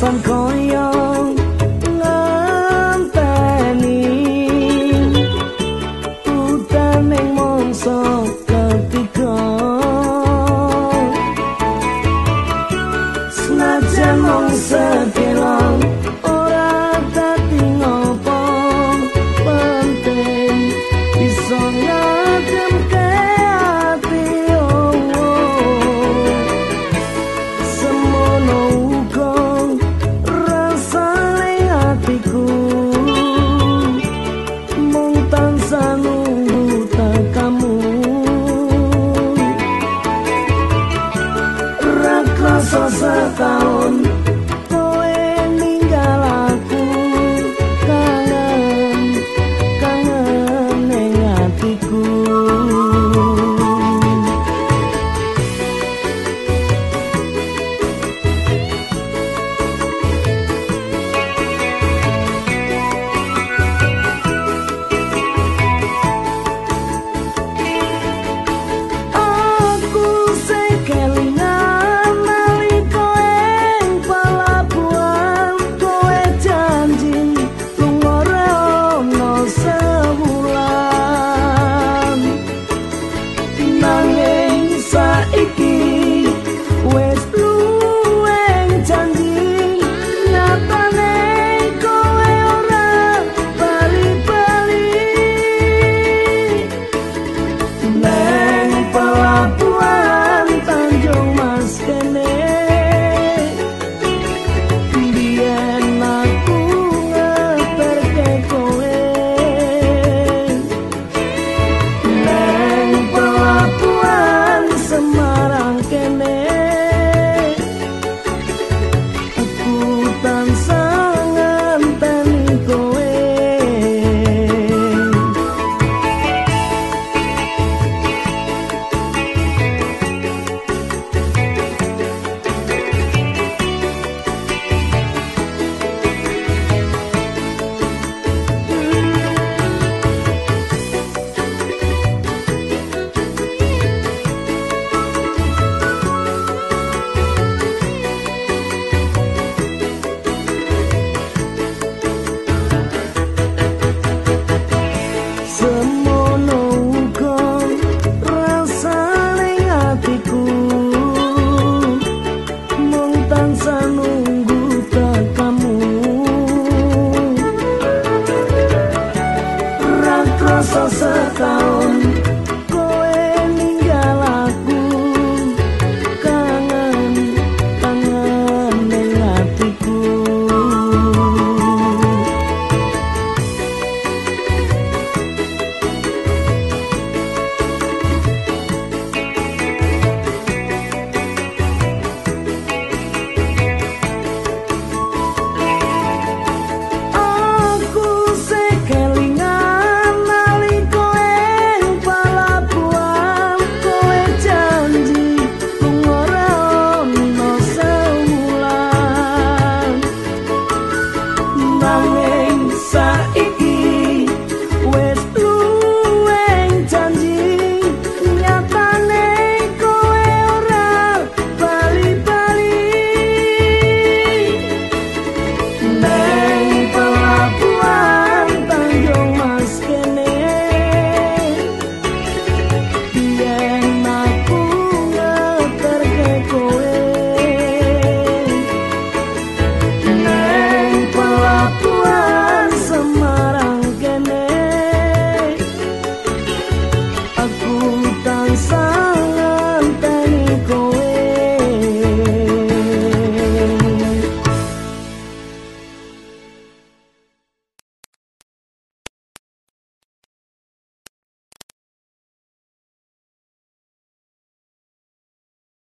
Son koyo ngenteni utane mongso around. 心